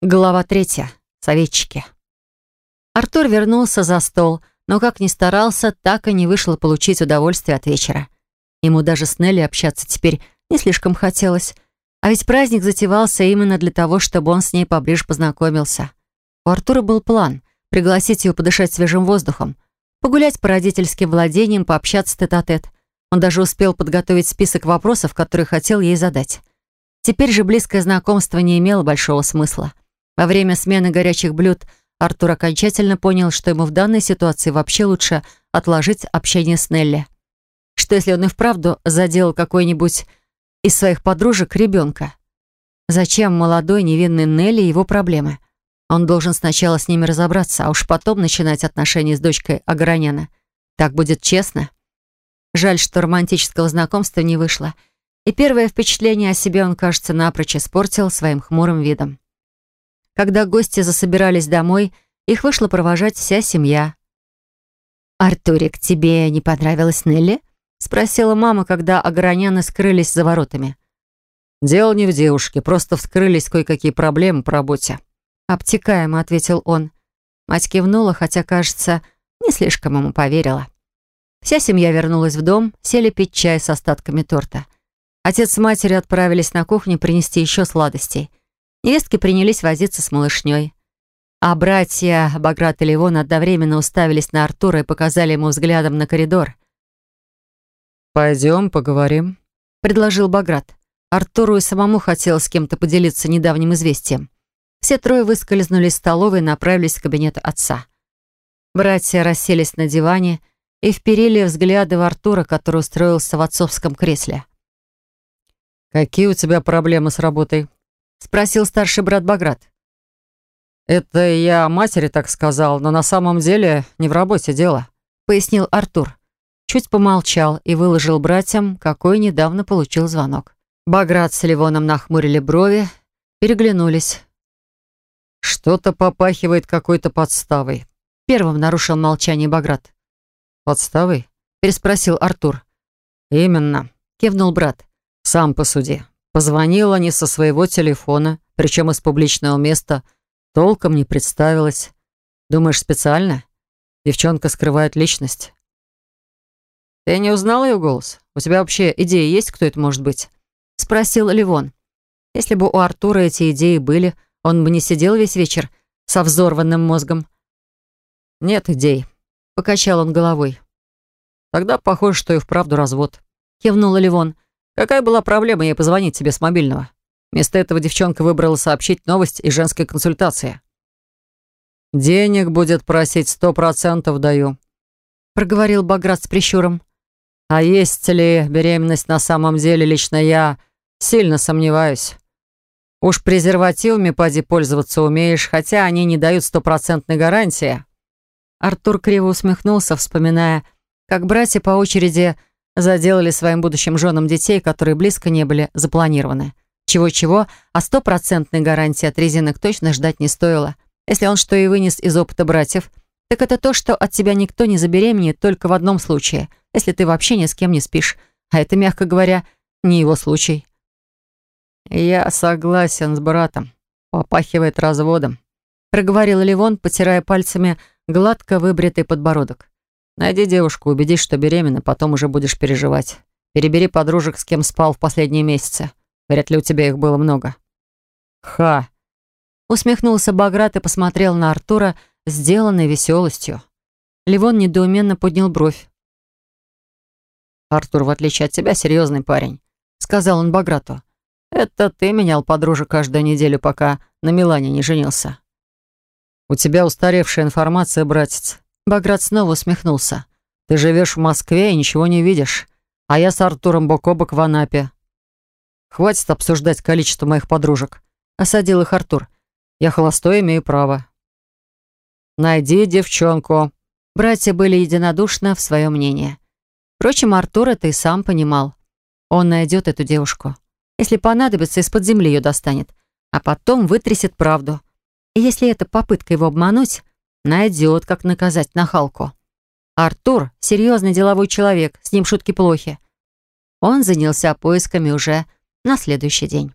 Глава третья. Советчики. Артур вернулся за стол, но как ни старался, так и не вышло получить удовольствие от вечера. Ему даже с Нелли общаться теперь не слишком хотелось. А ведь праздник затевался именно для того, чтобы он с ней поближе познакомился. У Артура был план — пригласить ее подышать свежим воздухом, погулять по родительским владениям, пообщаться тет-а-тет. -тет. Он даже успел подготовить список вопросов, которые хотел ей задать. Теперь же близкое знакомство не имело большого смысла. Во время смены горячих блюд Артур окончательно понял, что ему в данной ситуации вообще лучше отложить общение с Нелли. Что если он и вправду задел какой-нибудь из своих подружек ребенка? Зачем молодой невинной Нелли его проблемы? Он должен сначала с ними разобраться, а уж потом начинать отношения с дочкой Аграняна. Так будет честно. Жаль, что романтического знакомства не вышло. И первое впечатление о себе он, кажется, напрочь испортил своим хмурым видом. Когда гости засобирались домой, их вышла провожать вся семья. «Артурик, тебе не понравилась Нелли?» — спросила мама, когда огороняны скрылись за воротами. «Дело не в девушке, просто вскрылись кое-какие проблемы по работе». Обтекаемо ответил он. Мать кивнула, хотя, кажется, не слишком ему поверила. Вся семья вернулась в дом, сели пить чай с остатками торта. Отец с матерью отправились на кухню принести еще сладостей. Невестки принялись возиться с малышней. А братья Баграт и Ливон одновременно уставились на Артура и показали ему взглядом на коридор. «Пойдем, поговорим», — предложил Баграт. Артуру и самому хотелось с кем-то поделиться недавним известием. Все трое выскользнули из столовой и направились в кабинет отца. Братья расселись на диване и вперили взгляды в Артура, который устроился в отцовском кресле. «Какие у тебя проблемы с работой?» — спросил старший брат Баграт. «Это я матери так сказал, но на самом деле не в работе дело», — пояснил Артур. Чуть помолчал и выложил братьям, какой недавно получил звонок. Баграт с Ливоном нахмурили брови, переглянулись. «Что-то попахивает какой-то подставой», — первым нарушил молчание Баграт. «Подставой?» — переспросил Артур. «Именно», — кивнул брат. «Сам посуди. Позвонила не со своего телефона, причем из публичного места. Толком не представилась. Думаешь, специально? Девчонка скрывает личность. Ты не узнал ее голос? У тебя вообще идеи есть, кто это может быть? Спросил Ливон. Если бы у Артура эти идеи были, он бы не сидел весь вечер со взорванным мозгом. Нет идей. Покачал он головой. Тогда похоже, что и вправду развод. Кивнула Ливон. Какая была проблема ей позвонить тебе с мобильного? Вместо этого девчонка выбрала сообщить новость из женской консультации. «Денег будет просить сто процентов даю», — проговорил Баграт с прищуром. «А есть ли беременность на самом деле, лично я сильно сомневаюсь. Уж презервативами поди пользоваться умеешь, хотя они не дают стопроцентной гарантии». Артур криво усмехнулся, вспоминая, как братья по очереди заделали своим будущим женам детей, которые близко не были запланированы. Чего-чего, а стопроцентной гарантии от резинок точно ждать не стоило. Если он что и вынес из опыта братьев, так это то, что от тебя никто не забеременеет только в одном случае, если ты вообще ни с кем не спишь. А это, мягко говоря, не его случай. «Я согласен с братом. Попахивает разводом», — проговорил Ливон, потирая пальцами гладко выбритый подбородок. Найди девушку, убедись, что беременна, потом уже будешь переживать. Перебери подружек, с кем спал в последние месяцы. Вряд ли у тебя их было много». «Ха!» Усмехнулся Баграт и посмотрел на Артура, сделанной веселостью. Ливон недоуменно поднял бровь. «Артур, в отличие от тебя, серьезный парень», — сказал он Баграту. «Это ты менял подружек каждую неделю, пока на Милане не женился». «У тебя устаревшая информация, братец. Баграт снова усмехнулся. «Ты живешь в Москве и ничего не видишь, а я с Артуром бок о бок в Анапе. Хватит обсуждать количество моих подружек», — осадил их Артур. «Я холостой, имею право». «Найди девчонку». Братья были единодушны в своем мнении. Впрочем, Артур это и сам понимал. Он найдет эту девушку. Если понадобится, из-под земли ее достанет. А потом вытрясет правду. И если это попытка его обмануть, Найдет, как наказать нахалку. Артур — серьезный деловой человек, с ним шутки плохи. Он занялся поисками уже на следующий день.